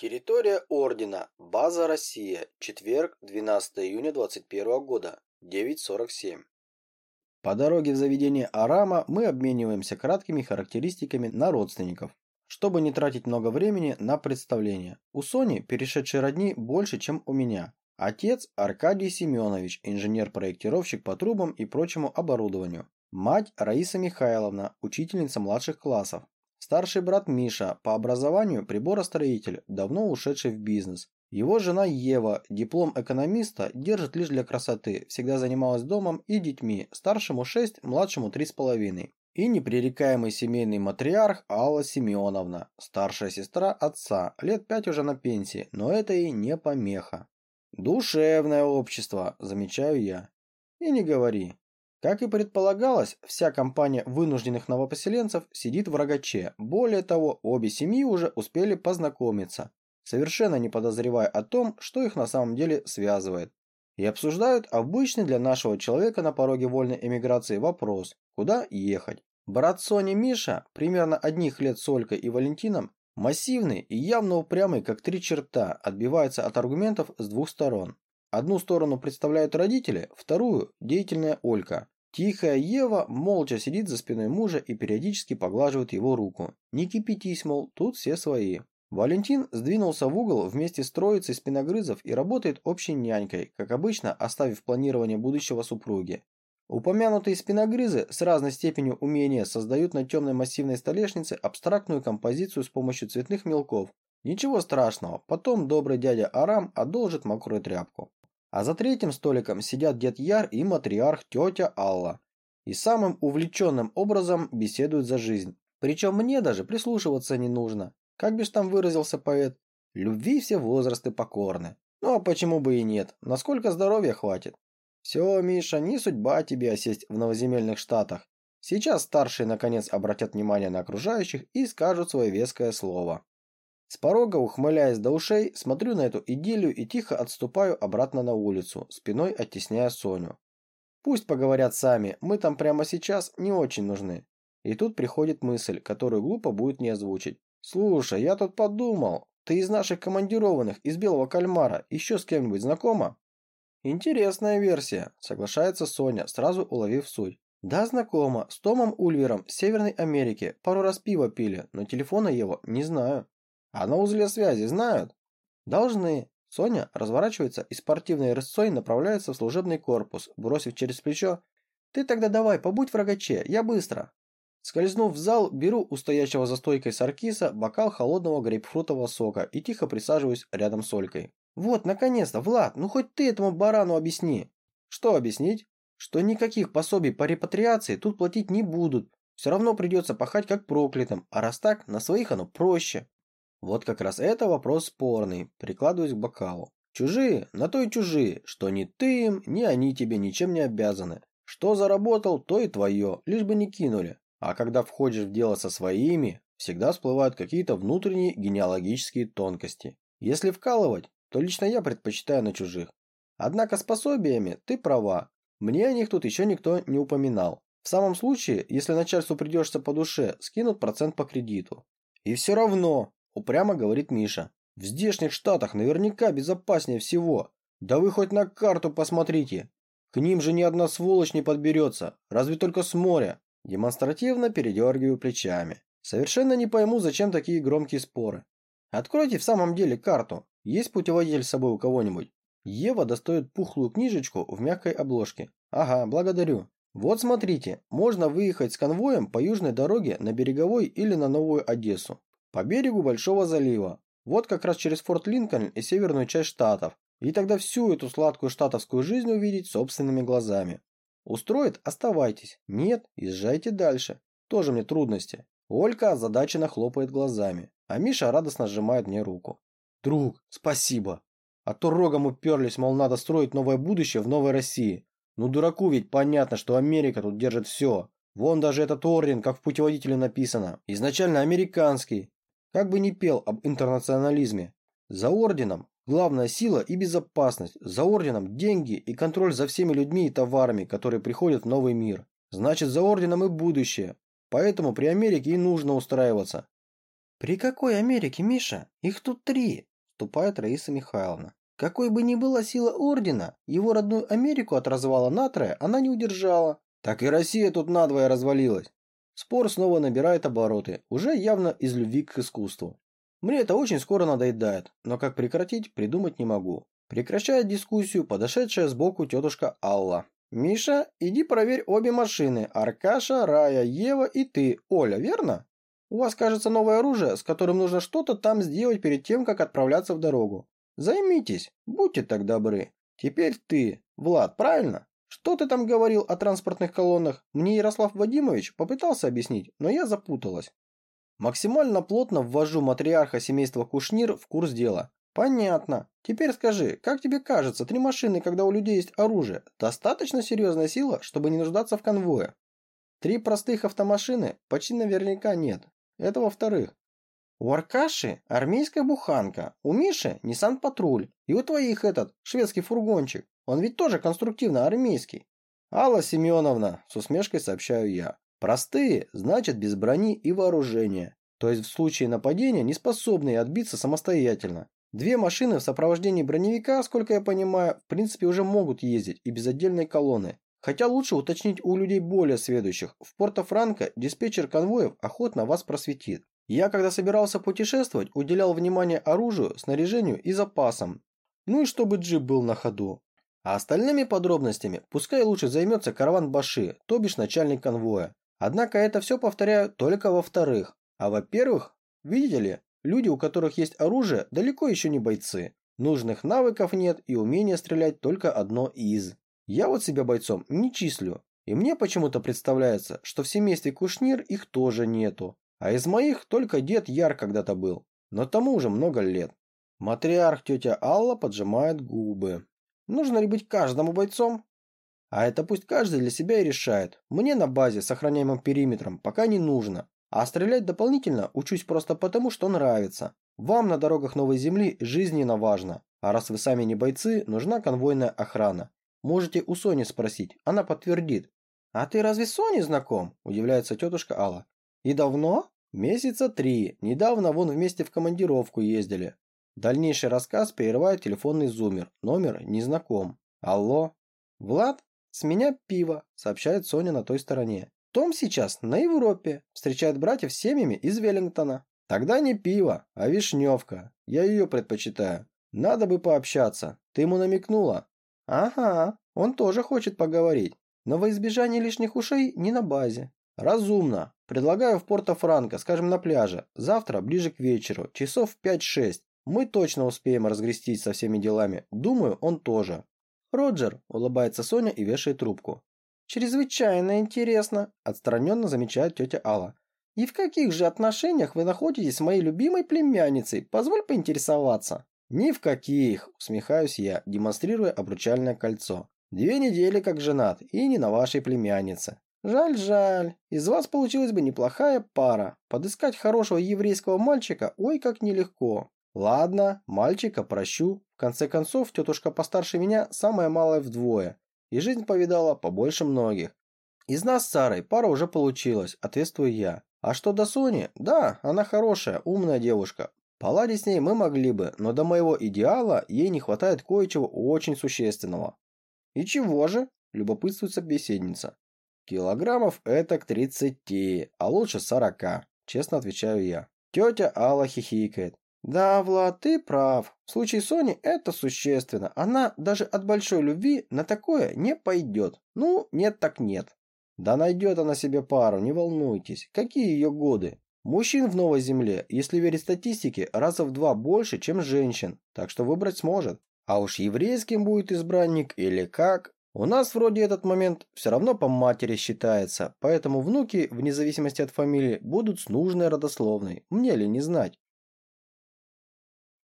Территория Ордена. База Россия. Четверг, 12 июня 21 года. 9.47. По дороге в заведение Арама мы обмениваемся краткими характеристиками на родственников, чтобы не тратить много времени на представление. У Сони, перешедшей родни, больше, чем у меня. Отец Аркадий Семенович, инженер-проектировщик по трубам и прочему оборудованию. Мать Раиса Михайловна, учительница младших классов. Старший брат Миша, по образованию приборостроитель, давно ушедший в бизнес. Его жена Ева, диплом экономиста, держит лишь для красоты, всегда занималась домом и детьми, старшему 6, младшему 3,5. И непререкаемый семейный матриарх Алла Семеновна, старшая сестра отца, лет 5 уже на пенсии, но это и не помеха. Душевное общество, замечаю я. И не говори. Как и предполагалось, вся компания вынужденных новопоселенцев сидит в рогаче. Более того, обе семьи уже успели познакомиться, совершенно не подозревая о том, что их на самом деле связывает. И обсуждают обычный для нашего человека на пороге вольной эмиграции вопрос – куда ехать. Брат Сони Миша, примерно одних лет с Олькой и Валентином, массивный и явно упрямый, как три черта, отбивается от аргументов с двух сторон. Одну сторону представляют родители, вторую – деятельная Олька. Тихая Ева молча сидит за спиной мужа и периодически поглаживает его руку. Не кипятись, мол, тут все свои. Валентин сдвинулся в угол вместе с троицей спиногрызов и работает общей нянькой, как обычно, оставив планирование будущего супруги. Упомянутые спиногрызы с разной степенью умения создают на темной массивной столешнице абстрактную композицию с помощью цветных мелков. Ничего страшного, потом добрый дядя Арам одолжит мокрую тряпку. А за третьим столиком сидят дед Яр и матриарх тетя Алла. И самым увлеченным образом беседуют за жизнь. Причем мне даже прислушиваться не нужно. Как бишь там выразился поэт? Любви все возрасты покорны. Ну а почему бы и нет? Насколько здоровья хватит? Все, Миша, не судьба тебе осесть в новоземельных штатах. Сейчас старшие наконец обратят внимание на окружающих и скажут свое веское слово. С порога, ухмыляясь до ушей, смотрю на эту идиллию и тихо отступаю обратно на улицу, спиной оттесняя Соню. Пусть поговорят сами, мы там прямо сейчас не очень нужны. И тут приходит мысль, которую глупо будет не озвучить. Слушай, я тут подумал, ты из наших командированных, из Белого Кальмара, еще с кем-нибудь знакома? Интересная версия, соглашается Соня, сразу уловив суть. Да, знакома, с Томом Ульвером с Северной Америки, пару раз пиво пили, но телефона его не знаю. А на узле связи знают? Должны. Соня разворачивается и спортивной рысцой направляется в служебный корпус, бросив через плечо «Ты тогда давай, побудь в рогаче, я быстро». Скользнув в зал, беру у стоящего за стойкой Саркиса бокал холодного грейпфрутового сока и тихо присаживаюсь рядом с Олькой. «Вот, наконец-то, Влад, ну хоть ты этому барану объясни». «Что объяснить?» «Что никаких пособий по репатриации тут платить не будут. Все равно придется пахать как проклятым, а раз так, на своих оно проще». Вот как раз это вопрос спорный, прикладываюсь к бокалу. Чужие, на то и чужие, что ни ты им, ни они тебе ничем не обязаны. Что заработал, то и твое, лишь бы не кинули. А когда входишь в дело со своими, всегда всплывают какие-то внутренние генеалогические тонкости. Если вкалывать, то лично я предпочитаю на чужих. Однако с пособиями ты права. Мне о них тут еще никто не упоминал. В самом случае, если начальству придешься по душе, скинут процент по кредиту. И все равно, Упрямо говорит Миша. В здешних штатах наверняка безопаснее всего. Да вы хоть на карту посмотрите. К ним же ни одна сволочь не подберется, разве только с моря. Демонстративно передергиваю плечами. Совершенно не пойму, зачем такие громкие споры. Откройте в самом деле карту. Есть путеводитель с собой у кого-нибудь? Ева достает пухлую книжечку в мягкой обложке. Ага, благодарю. Вот смотрите, можно выехать с конвоем по южной дороге на Береговой или на Новую Одессу. По берегу Большого залива. Вот как раз через Форт Линкольн и северную часть штатов. И тогда всю эту сладкую штатовскую жизнь увидеть собственными глазами. Устроит – оставайтесь. Нет – езжайте дальше. Тоже мне трудности. Олька озадаченно хлопает глазами, а Миша радостно сжимает мне руку. «Друг, спасибо. А то рогом уперлись, мол, надо строить новое будущее в новой России. Ну дураку ведь понятно, что Америка тут держит все. Вон даже этот орден, как в путеводителе написано, изначально американский, как бы ни пел об интернационализме. За орденом главная сила и безопасность. За орденом деньги и контроль за всеми людьми и товарами, которые приходят в новый мир. Значит, за орденом и будущее. Поэтому при Америке и нужно устраиваться. При какой Америке, Миша? Их тут три. вступает Раиса Михайловна. Какой бы ни была сила ордена, его родную Америку от развала натрия она не удержала. Так и Россия тут надвое развалилась. Спор снова набирает обороты, уже явно из любви к искусству. Мне это очень скоро надоедает, но как прекратить, придумать не могу. Прекращает дискуссию подошедшая сбоку тетушка Алла. «Миша, иди проверь обе машины. Аркаша, Рая, Ева и ты, Оля, верно? У вас, кажется, новое оружие, с которым нужно что-то там сделать перед тем, как отправляться в дорогу. Займитесь, будьте так добры. Теперь ты, Влад, правильно? Что ты там говорил о транспортных колоннах? Мне Ярослав Вадимович попытался объяснить, но я запуталась. Максимально плотно ввожу матриарха семейства Кушнир в курс дела. Понятно. Теперь скажи, как тебе кажется, три машины, когда у людей есть оружие, достаточно серьезная сила, чтобы не нуждаться в конвое? Три простых автомашины почти наверняка нет. Это во-вторых. У Аркаши армейская буханка, у Миши Nissan Патруль, и у твоих этот шведский фургончик. Он ведь тоже конструктивно армейский. Алла Семеновна, с усмешкой сообщаю я. Простые, значит без брони и вооружения. То есть в случае нападения не способные отбиться самостоятельно. Две машины в сопровождении броневика, сколько я понимаю, в принципе уже могут ездить и без отдельной колонны. Хотя лучше уточнить у людей более сведущих. В Порто-Франко диспетчер конвоев охотно вас просветит. Я, когда собирался путешествовать, уделял внимание оружию, снаряжению и запасам. Ну и чтобы джип был на ходу. А остальными подробностями пускай лучше займется караван Баши, то бишь начальник конвоя. Однако это все повторяю только во-вторых. А во-первых, видите ли, люди, у которых есть оружие, далеко еще не бойцы. Нужных навыков нет и умение стрелять только одно из. Я вот себя бойцом не числю. И мне почему-то представляется, что в семействе Кушнир их тоже нету. А из моих только дед Яр когда-то был, но тому уже много лет. Матриарх тетя Алла поджимает губы. Нужно ли быть каждому бойцом? А это пусть каждый для себя и решает. Мне на базе с охраняемым периметром пока не нужно. А стрелять дополнительно учусь просто потому, что нравится. Вам на дорогах Новой Земли жизненно важно. А раз вы сами не бойцы, нужна конвойная охрана. Можете у Сони спросить, она подтвердит. «А ты разве с Соней знаком?» – удивляется тетушка Алла. И давно? Месяца три. Недавно вон вместе в командировку ездили. Дальнейший рассказ прерывает телефонный зумер. Номер незнаком. Алло? Влад? С меня пиво, сообщает Соня на той стороне. Том сейчас на Европе. Встречает братьев с семьями из Веллингтона. Тогда не пиво, а вишневка. Я ее предпочитаю. Надо бы пообщаться. Ты ему намекнула? Ага, он тоже хочет поговорить. Но во избежание лишних ушей не на базе. Разумно. Предлагаю в Порто-Франко, скажем, на пляже. Завтра, ближе к вечеру, часов в 5-6. Мы точно успеем разгрестись со всеми делами. Думаю, он тоже. Роджер, улыбается Соня и вешает трубку. Чрезвычайно интересно, отстраненно замечает тетя Алла. И в каких же отношениях вы находитесь с моей любимой племянницей? Позволь поинтересоваться. Ни в каких, усмехаюсь я, демонстрируя обручальное кольцо. Две недели как женат, и не на вашей племяннице. Жаль, жаль. Из вас получилась бы неплохая пара. Подыскать хорошего еврейского мальчика, ой, как нелегко. Ладно, мальчика прощу. В конце концов, тетушка постарше меня, самая малая вдвое. И жизнь повидала побольше многих. Из нас с Сарой пара уже получилась, ответствую я. А что до Сони? Да, она хорошая, умная девушка. Поладить с ней мы могли бы, но до моего идеала ей не хватает кое-чего очень существенного. И чего же? Любопытствует собеседница. Килограммов это к тридцати, а лучше сорока, честно отвечаю я. Тетя Алла хихикает. Да, Влад, ты прав. В случае Сони это существенно. Она даже от большой любви на такое не пойдет. Ну, нет так нет. Да найдет она себе пару, не волнуйтесь. Какие ее годы? Мужчин в Новой Земле, если верить статистике, раза в два больше, чем женщин, так что выбрать сможет. А уж еврейским будет избранник или как, у нас вроде этот момент все равно по матери считается, поэтому внуки, вне зависимости от фамилии, будут с нужной родословной. Мне ли не знать?